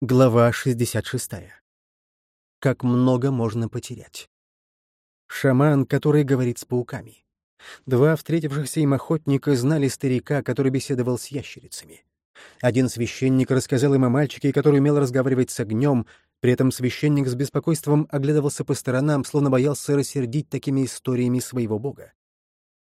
Глава 66. Как много можно потерять. Шаман, который говорит с пауками. Два встретившихся им охотника знали старика, который беседовал с ящерицами. Один священник рассказал им о мальчике, который умел разговаривать с огнем, при этом священник с беспокойством оглядывался по сторонам, словно боялся рассердить такими историями своего бога.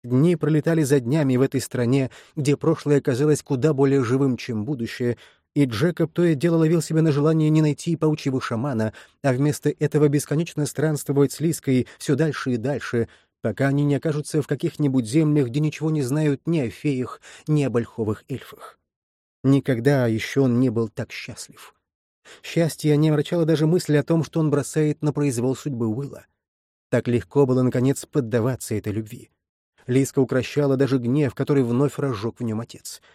Дни пролетали за днями в этой стране, где прошлое казалось куда более живым, чем будущее, и Джекоб то и дело ловил себя на желание не найти паучьего шамана, а вместо этого бесконечно странствовать с Лиской все дальше и дальше, пока они не окажутся в каких-нибудь землях, где ничего не знают ни о феях, ни об ольховых эльфах. Никогда еще он не был так счастлив. Счастье не омрачало даже мысль о том, что он бросает на произвол судьбы Уилла. Так легко было, наконец, поддаваться этой любви. Лиска укращала даже гнев, который вновь разжег в нем отец —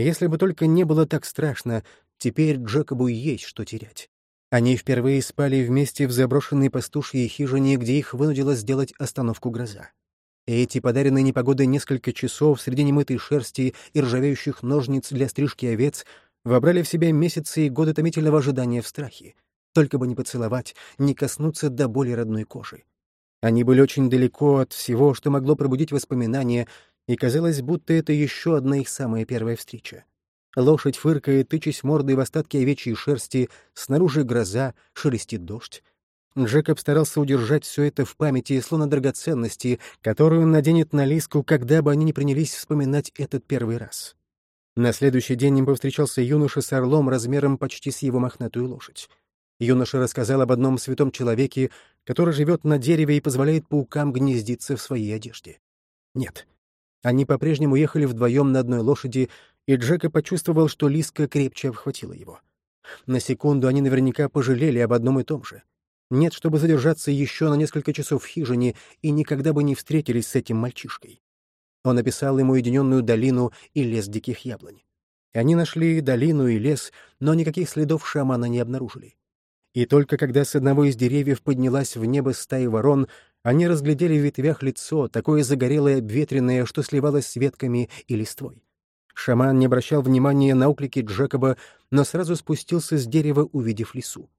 если бы только не было так страшно, теперь Джекобу есть что терять. Они впервые спали вместе в заброшенной пастушьей хижине, где их вынудила сделать остановку гроза. Эти подаренные непогодой несколько часов среди немытой шерсти и ржавеющих ножниц для стрижки овец вобрали в себя месяцы и годы томительного ожидания в страхе. Только бы не поцеловать, не коснуться до боли родной кожи. Они были очень далеко от всего, что могло пробудить воспоминания, и казалось, будто это еще одна их самая первая встреча. Лошадь фыркает, тычась мордой в остатки овечьей шерсти, снаружи гроза, шелестит дождь. Джекоб старался удержать все это в памяти, словно драгоценности, которую он наденет на Лиску, когда бы они не принялись вспоминать этот первый раз. На следующий день им повстречался юноша с орлом размером почти с его мохнатую лошадь. Юноша рассказал об одном святом человеке, который живет на дереве и позволяет паукам гнездиться в своей одежде. Нет, они по-прежнему ехали вдвоем на одной лошади, и Джека почувствовал, что Лиска крепче обхватила его. На секунду они наверняка пожалели об одном и том же. Нет, чтобы задержаться еще на несколько часов в хижине, и никогда бы не встретились с этим мальчишкой. Он описал ему уединенную долину и лес диких яблонь. Они нашли долину и лес, но никаких следов шамана не обнаружили. И только когда с одного из деревьев поднялась в небо стая ворон, они разглядели в ветвях лицо, такое загорелое, обветренное, что сливалось с ветками и листвой. Шаман не обращал внимания на уклики Джекоба, но сразу спустился с дерева, увидев лису.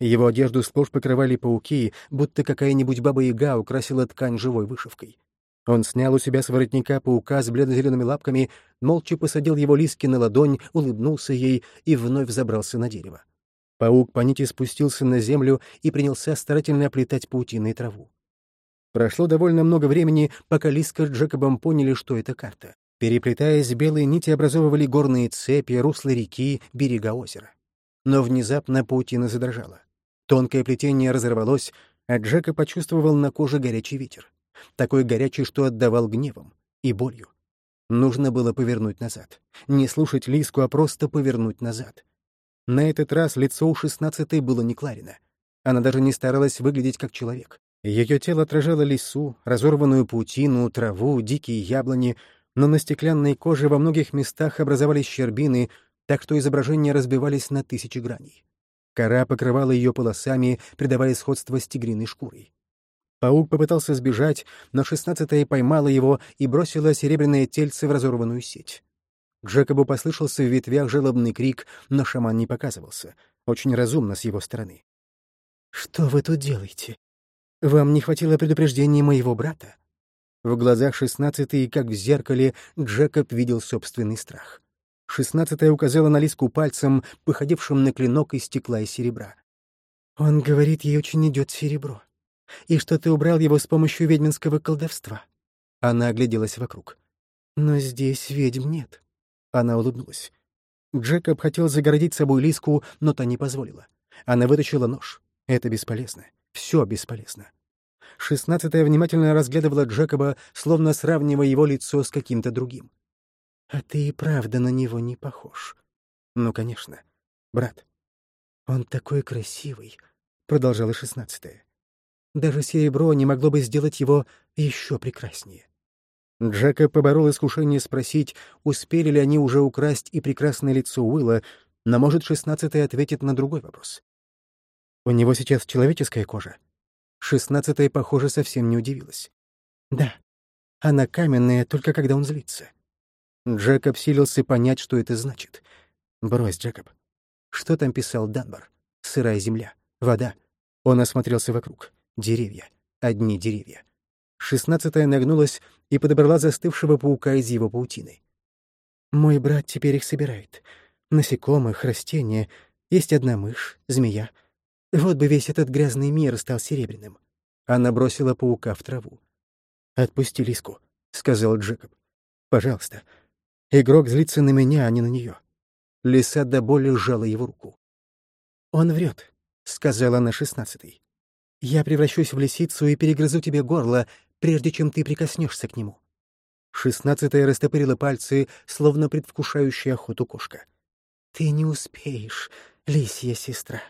Его одежду сплошь покрывали пауки, будто какая-нибудь баба-яга украсила ткань живой вышивкой. Он снял у себя с воротника паука с бледно-зелеными лапками, молча посадил его лиски на ладонь, улыбнулся ей и вновь забрался на дерево. Паук по нити спустился на землю и принялся старательно оплетать паутиной траву. Прошло довольно много времени, пока Лиска с Джекобом поняли, что это карта. Переплетаясь, белые нити образовывали горные цепи, русла реки, берега озера. Но внезапно паутина задрожала. Тонкое плетение разорвалось, а Джека почувствовал на коже горячий ветер. Такой горячий, что отдавал гневом и болью. Нужно было повернуть назад. Не слушать Лиску, а просто повернуть назад. На этот раз лицо у шестнадцатой было не Кларина. Она даже не старалась выглядеть как человек. Ее тело отражало лесу, разорванную паутину, траву, дикие яблони, но на стеклянной коже во многих местах образовались щербины, так что изображения разбивались на тысячи граней. Кора покрывала ее полосами, придавая сходство с тигриной шкурой. Паук попытался сбежать, но шестнадцатая поймала его и бросила серебряное тельце в разорванную сеть. Джекобу послышался в ветвях жалобный крик, но шаман не показывался. Очень разумно с его стороны. «Что вы тут делаете?» Вам не хватило предупреждения моего брата?» В глазах шестнадцатой, как в зеркале, Джекоб видел собственный страх. Шестнадцатая указала на Лиску пальцем, походившим на клинок из стекла и серебра. «Он говорит, ей очень идет серебро. И что ты убрал его с помощью ведьминского колдовства». Она огляделась вокруг. «Но здесь ведьм нет». Она улыбнулась. Джекоб хотел загородить собой Лиску, но та не позволила. Она вытащила нож. Это бесполезно. Все бесполезно. Шестнадцатая внимательно разглядывала Джекоба, словно сравнивая его лицо с каким-то другим. «А ты и правда на него не похож». «Ну, конечно. Брат». «Он такой красивый», — продолжала шестнадцатая. «Даже серебро не могло бы сделать его еще прекраснее». Джекоб поборол искушение спросить, успели ли они уже украсть и прекрасное лицо Уилла, но, может, шестнадцатая ответит на другой вопрос. У него сейчас человеческая кожа. Шестнадцатая, похоже, совсем не удивилась. Да, она каменная, только когда он злится. Джекоб силился понять, что это значит. Брось, Джекоб. Что там писал Данбар? Сырая земля, вода. Он осмотрелся вокруг. Деревья. Одни деревья. Шестнадцатая нагнулась и подобрала застывшего паука из его паутины. «Мой брат теперь их собирает. Насекомых, растения. Есть одна мышь, змея. Вот бы весь этот грязный мир стал серебряным». Она бросила паука в траву. «Отпусти Лиску», — сказал Джекоб. «Пожалуйста. Игрок злится на меня, а не на нее». Лиса до боли сжала его руку. «Он врет», — сказала она шестнадцатый. «Я превращусь в лисицу и перегрызу тебе горло, прежде чем ты прикоснешься к нему». Шестнадцатая растопырила пальцы, словно предвкушающая охоту кошка. «Ты не успеешь, лисья сестра».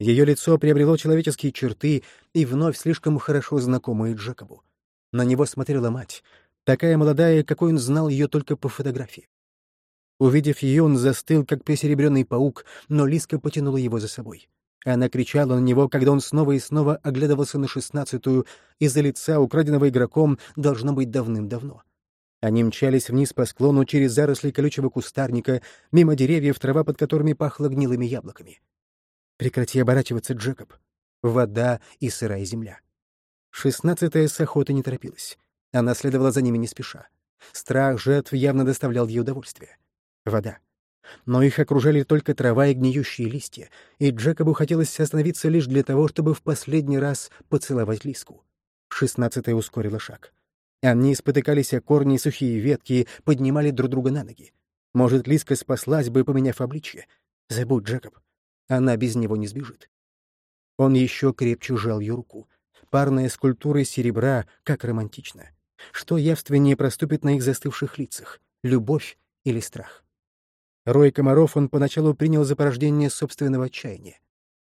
Ее лицо приобрело человеческие черты и вновь слишком хорошо знакомые Джекобу. На него смотрела мать, такая молодая, какой он знал ее только по фотографии. Увидев ее, он застыл, как посеребренный паук, но Лиска потянула его за собой. Она кричала на него, когда он снова и снова оглядывался на шестнадцатую, из-за лица, украденного игроком, должно быть давным-давно. Они мчались вниз по склону через заросли колючего кустарника, мимо деревьев, трава под которыми пахла гнилыми яблоками. Прекрати оборачиваться, Джекоб. Вода и сырая земля. Шестнадцатая с охоты не торопилась. Она следовала за ними не спеша. Страх жертв явно доставлял ей удовольствие. Вода. Но их окружали только трава и гниющие листья, и Джекобу хотелось остановиться лишь для того, чтобы в последний раз поцеловать Лиску. Шестнадцатая ускорила шаг. Они спотыкались о корни и сухие ветки, поднимали друг друга на ноги. Может, Лиска спаслась бы, поменяв обличье. Забудь, Джекоб. Она без него не сбежит. Он еще крепче сжал ее руку. Парная скульптура из серебра, как романтично. Что явственнее проступит на их застывших лицах — любовь или страх? Рой комаров он поначалу принял за порождение собственного отчаяния.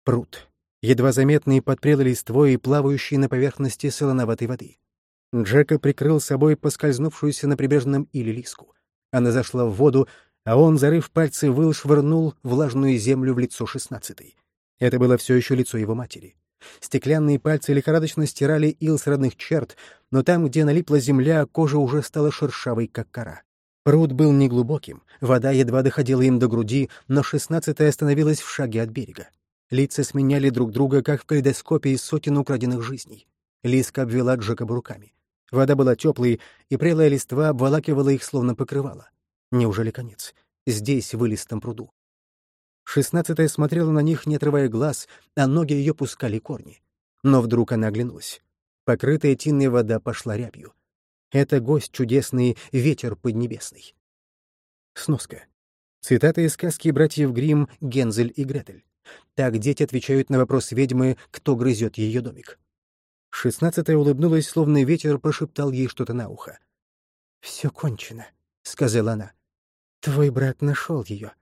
Пруд. Едва заметный под листвой и плавающий на поверхности солоноватой воды. Джека прикрыл собой поскользнувшуюся на прибрежном иле лиску. Она зашла в воду, а он, зарыв пальцы, выл, швырнул влажную землю в лицо шестнадцатой. Это было все еще лицо его матери. Стеклянные пальцы лихорадочно стирали ил с родных черт, но там, где налипла земля, кожа уже стала шершавой, как кора. Пруд был неглубоким, вода едва доходила им до груди, но шестнадцатая остановилась в шаге от берега. Лица сменяли друг друга, как в калейдоскопе из сотен украденных жизней. Лиска обвела Джекоба руками. Вода была теплой, и прелая листва обволакивала их, словно покрывала. Неужели конец? Здесь, в илистом пруду. Шестнадцатая смотрела на них, не отрывая глаз, а ноги ее пускали корни. Но вдруг она оглянулась. Покрытая тинной вода пошла рябью. Это гость чудесный, ветер поднебесный. Сноска. Цитата из сказки братьев Гримм «Гензель и Гретель». Так дети отвечают на вопрос ведьмы, кто грызет ее домик. Шестнадцатая улыбнулась, словно ветер прошептал ей что-то на ухо. «Все кончено», — сказала она. «Твой брат нашел ее».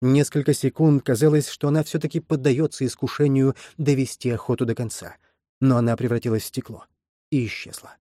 Несколько секунд казалось, что она все-таки поддается искушению довести охоту до конца, но она превратилась в стекло и исчезла.